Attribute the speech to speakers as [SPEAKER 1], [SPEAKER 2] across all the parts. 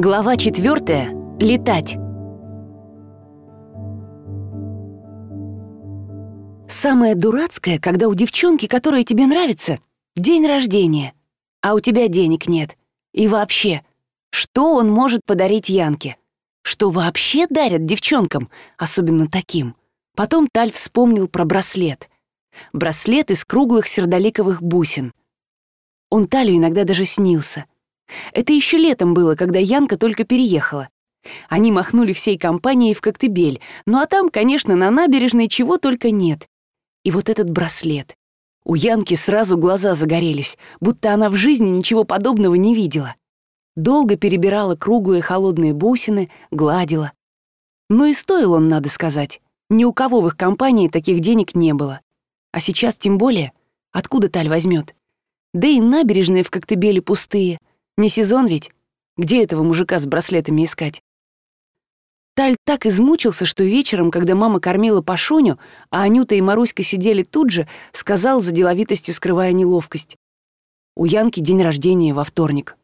[SPEAKER 1] Глава четвертая. Летать. Самое дурацкое, когда у девчонки, которая тебе нравится, день рождения, а у тебя денег нет. И вообще, что он может подарить Янке? Что вообще дарят девчонкам, особенно таким? Потом Таль вспомнил про браслет. Браслет из круглых сердоликовых бусин. Он Талю иногда даже снился — это еще летом было, когда Янка только переехала. Они махнули всей компанией в Коктебель, ну а там, конечно, на набережной чего только нет. И вот этот браслет. У Янки сразу глаза загорелись, будто она в жизни ничего подобного не видела. Долго перебирала круглые холодные бусины, гладила. Но и стоил он, надо сказать. Ни у кого в их компании таких денег не было. А сейчас тем более, откуда Таль возьмет? Да и набережные в Коктебеле пустые. Не сезон ведь? Где этого мужика с браслетами искать? Таль так измучился, что вечером, когда мама кормила Пашуню, а Анюта и Маруська сидели тут же, сказал за деловитостью, скрывая неловкость. У Янки день рождения во вторник.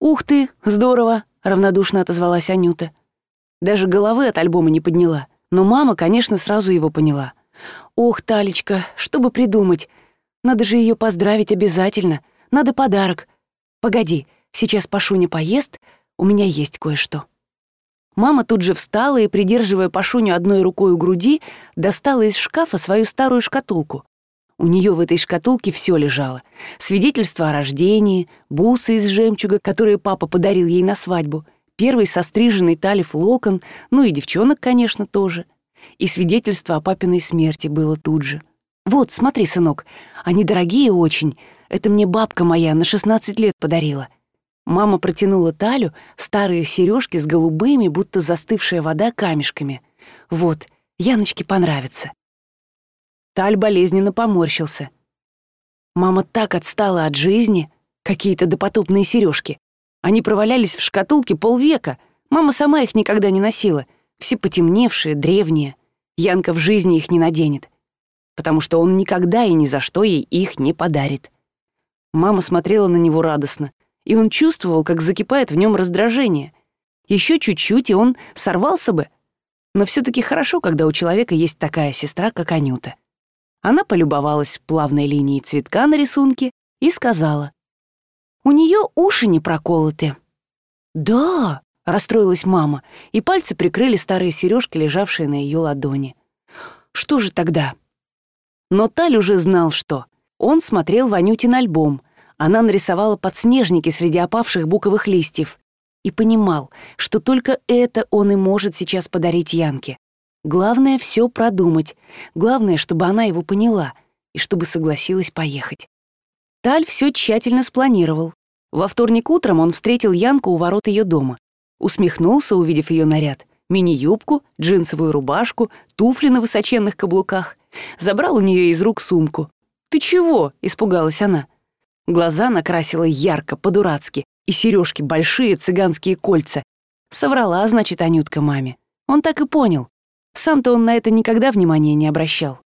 [SPEAKER 1] «Ух ты, здорово!» — равнодушно отозвалась Анюта. Даже головы от альбома не подняла, но мама, конечно, сразу его поняла. «Ох, Талечка, что бы придумать? Надо же ее поздравить обязательно. Надо подарок. Погоди, Сейчас Пашуня поест, у меня есть кое-что». Мама тут же встала и, придерживая Пашуню одной рукой у груди, достала из шкафа свою старую шкатулку. У нее в этой шкатулке все лежало. Свидетельство о рождении, бусы из жемчуга, которые папа подарил ей на свадьбу, первый состриженный талиф локон, ну и девчонок, конечно, тоже. И свидетельство о папиной смерти было тут же. «Вот, смотри, сынок, они дорогие очень. Это мне бабка моя на 16 лет подарила. Мама протянула Талю старые сережки с голубыми, будто застывшая вода, камешками. «Вот, Яночке понравится». Таль болезненно поморщился. Мама так отстала от жизни, какие-то допотопные сережки. Они провалялись в шкатулке полвека. Мама сама их никогда не носила. Все потемневшие, древние. Янка в жизни их не наденет. Потому что он никогда и ни за что ей их не подарит. Мама смотрела на него радостно и он чувствовал, как закипает в нем раздражение. Еще чуть-чуть, и он сорвался бы. Но все-таки хорошо, когда у человека есть такая сестра, как Анюта. Она полюбовалась плавной линией цветка на рисунке и сказала. «У нее уши не проколоты». «Да», — расстроилась мама, и пальцы прикрыли старые сережки, лежавшие на ее ладони. «Что же тогда?» Но Таль уже знал, что. Он смотрел Ванютин альбом, она нарисовала подснежники среди опавших буковых листьев и понимал, что только это он и может сейчас подарить Янке. Главное — все продумать. Главное, чтобы она его поняла и чтобы согласилась поехать. Таль все тщательно спланировал. Во вторник утром он встретил Янку у ворот ее дома. Усмехнулся, увидев ее наряд. Мини-юбку, джинсовую рубашку, туфли на высоченных каблуках. Забрал у нее из рук сумку. «Ты чего?» — испугалась она. Глаза накрасила ярко, по-дурацки, и сережки большие цыганские кольца. Соврала, значит, Анютка маме. Он так и понял. Сам-то он на это никогда внимания не обращал.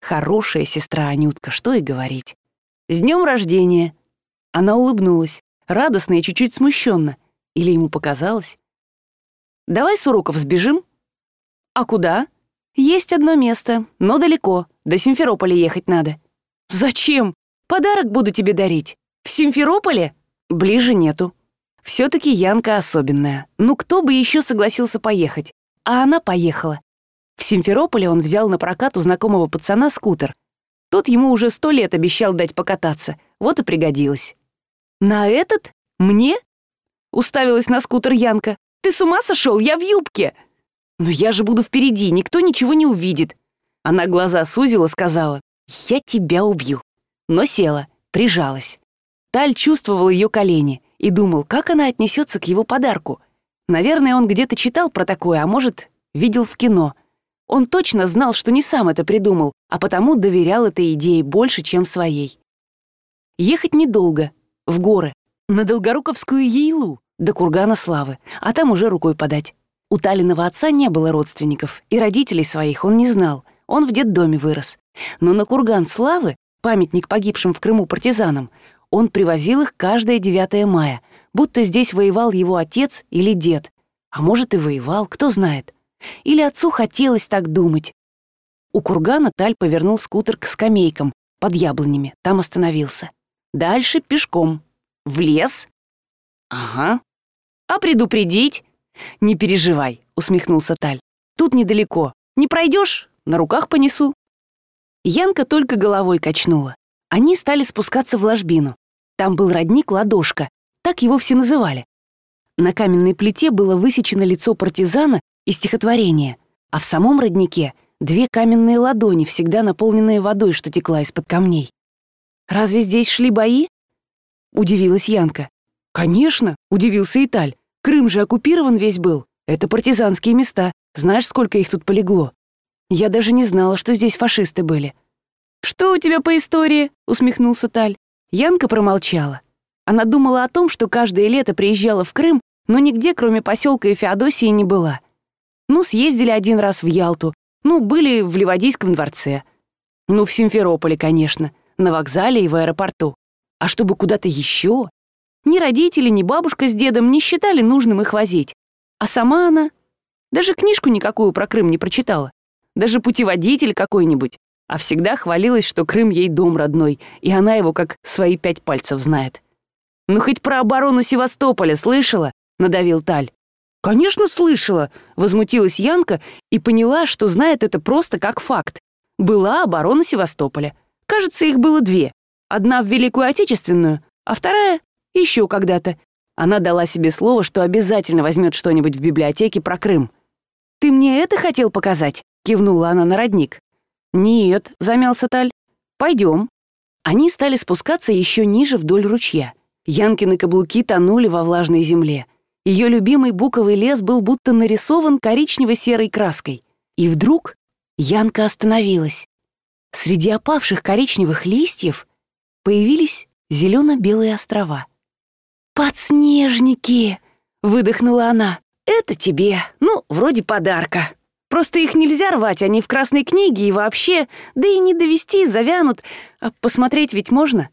[SPEAKER 1] Хорошая сестра Анютка, что и говорить. «С днем рождения!» Она улыбнулась, радостно и чуть-чуть смущенно. Или ему показалось? «Давай с уроков сбежим?» «А куда?» «Есть одно место, но далеко. До Симферополя ехать надо». «Зачем?» Подарок буду тебе дарить. В Симферополе? Ближе нету. все таки Янка особенная. Ну кто бы еще согласился поехать? А она поехала. В Симферополе он взял на прокат у знакомого пацана скутер. Тот ему уже сто лет обещал дать покататься. Вот и пригодилось. «На этот? Мне?» Уставилась на скутер Янка. «Ты с ума сошел? Я в юбке!» «Но я же буду впереди, никто ничего не увидит». Она глаза сузила, сказала. «Я тебя убью» но села, прижалась. Таль чувствовал ее колени и думал, как она отнесется к его подарку. Наверное, он где-то читал про такое, а может, видел в кино. Он точно знал, что не сам это придумал, а потому доверял этой идее больше, чем своей. Ехать недолго, в горы, на Долгоруковскую Ейлу, до Кургана Славы, а там уже рукой подать. У Талиного отца не было родственников, и родителей своих он не знал, он в детдоме вырос. Но на Курган Славы памятник погибшим в Крыму партизанам, он привозил их каждое 9 мая, будто здесь воевал его отец или дед. А может, и воевал, кто знает. Или отцу хотелось так думать. У кургана Таль повернул скутер к скамейкам под яблонями, там остановился. Дальше пешком. В лес? Ага. А предупредить? Не переживай, усмехнулся Таль. Тут недалеко. Не пройдешь? На руках понесу. Янка только головой качнула. Они стали спускаться в ложбину. Там был родник Ладошка, так его все называли. На каменной плите было высечено лицо партизана и стихотворение, а в самом роднике две каменные ладони, всегда наполненные водой, что текла из-под камней. «Разве здесь шли бои?» — удивилась Янка. «Конечно!» — удивился Италь. «Крым же оккупирован весь был. Это партизанские места. Знаешь, сколько их тут полегло? Я даже не знала, что здесь фашисты были». «Что у тебя по истории?» — усмехнулся Таль. Янка промолчала. Она думала о том, что каждое лето приезжала в Крым, но нигде, кроме поселка и Феодосии, не была. Ну, съездили один раз в Ялту, ну, были в Ливадийском дворце. Ну, в Симферополе, конечно, на вокзале и в аэропорту. А чтобы куда-то еще? Ни родители, ни бабушка с дедом не считали нужным их возить. А сама она даже книжку никакую про Крым не прочитала. Даже путеводитель какой-нибудь. А всегда хвалилась, что Крым ей дом родной, и она его как свои пять пальцев знает. «Ну хоть про оборону Севастополя слышала?» — надавил Таль. «Конечно, слышала!» — возмутилась Янка и поняла, что знает это просто как факт. Была оборона Севастополя. Кажется, их было две. Одна в Великую Отечественную, а вторая — еще когда-то. Она дала себе слово, что обязательно возьмет что-нибудь в библиотеке про Крым. «Ты мне это хотел показать?» — кивнула она на родник. «Нет», — замялся Таль. «Пойдем». Они стали спускаться еще ниже вдоль ручья. Янкины каблуки тонули во влажной земле. Ее любимый буковый лес был будто нарисован коричнево-серой краской. И вдруг Янка остановилась. Среди опавших коричневых листьев появились зелено-белые острова. «Подснежники!» — выдохнула она. «Это тебе, ну, вроде подарка. Просто их нельзя рвать, они в красной книге и вообще, да и не довести, завянут. А посмотреть ведь можно?»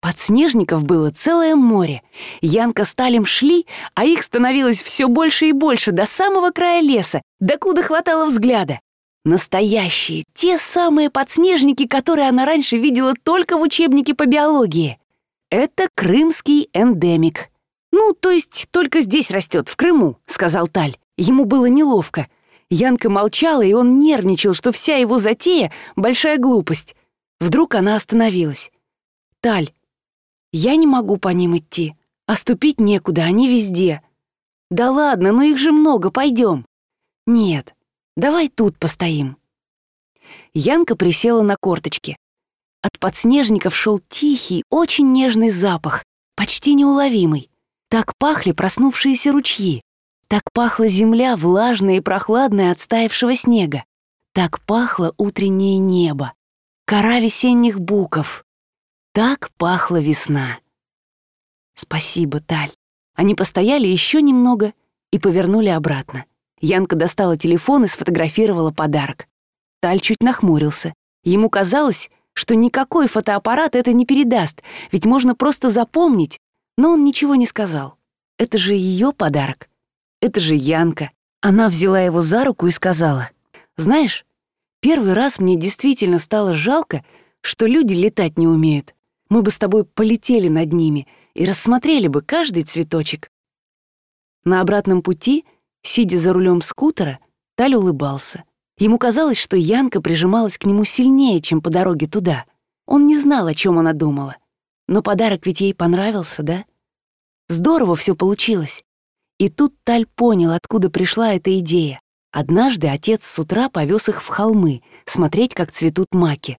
[SPEAKER 1] Подснежников было целое море. Янка с Талем шли, а их становилось все больше и больше до самого края леса, докуда хватало взгляда. Настоящие, те самые подснежники, которые она раньше видела только в учебнике по биологии. Это крымский эндемик. «Ну, то есть только здесь растет, в Крыму», — сказал Таль. Ему было неловко. Янка молчала, и он нервничал, что вся его затея — большая глупость. Вдруг она остановилась. «Таль, я не могу по ним идти, а ступить некуда, они везде. Да ладно, но их же много, пойдем. Нет, давай тут постоим. Янка присела на корточки. От подснежников шел тихий, очень нежный запах, почти неуловимый. Так пахли проснувшиеся ручьи. Так пахла земля, влажная и прохладная от стаявшего снега. Так пахло утреннее небо. Кора весенних буков. Так пахла весна. Спасибо, Таль. Они постояли еще немного и повернули обратно. Янка достала телефон и сфотографировала подарок. Таль чуть нахмурился. Ему казалось, что никакой фотоаппарат это не передаст, ведь можно просто запомнить, но он ничего не сказал. Это же ее подарок. Это же Янка. Она взяла его за руку и сказала, «Знаешь, первый раз мне действительно стало жалко, что люди летать не умеют мы бы с тобой полетели над ними и рассмотрели бы каждый цветочек. На обратном пути, сидя за рулем скутера, Таль улыбался. Ему казалось, что Янка прижималась к нему сильнее, чем по дороге туда. Он не знал, о чем она думала. Но подарок ведь ей понравился, да? Здорово все получилось. И тут Таль понял, откуда пришла эта идея. Однажды отец с утра повез их в холмы, смотреть, как цветут маки.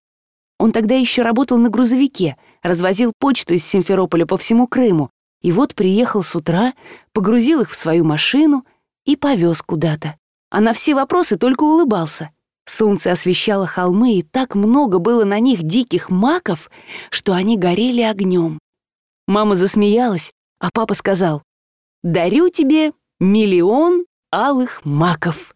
[SPEAKER 1] Он тогда еще работал на грузовике, развозил почту из Симферополя по всему Крыму, и вот приехал с утра, погрузил их в свою машину и повез куда-то. А на все вопросы только улыбался. Солнце освещало холмы, и так много было на них диких маков, что они горели огнем. Мама засмеялась, а папа сказал, «Дарю тебе миллион алых маков».